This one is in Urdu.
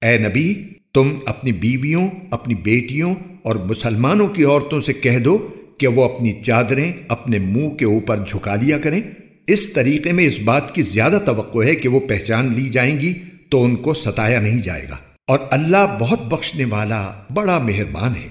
اے نبی، تم اپنی بیویوں، اپنی بیٹیوں اور مسلمانوں کی عورتوں سے کہہ دو کہ وہ اپنی چادریں اپنے منہ کے اوپر جھکا لیا کریں۔ اس طریقے میں اس بات کی زیادہ توقع ہے کہ وہ پہچان لی جائیں گی تو ان کو ستایا نہیں جائے گا۔ اور اللہ بہت بخشنے والا، بڑا مہربان ہے۔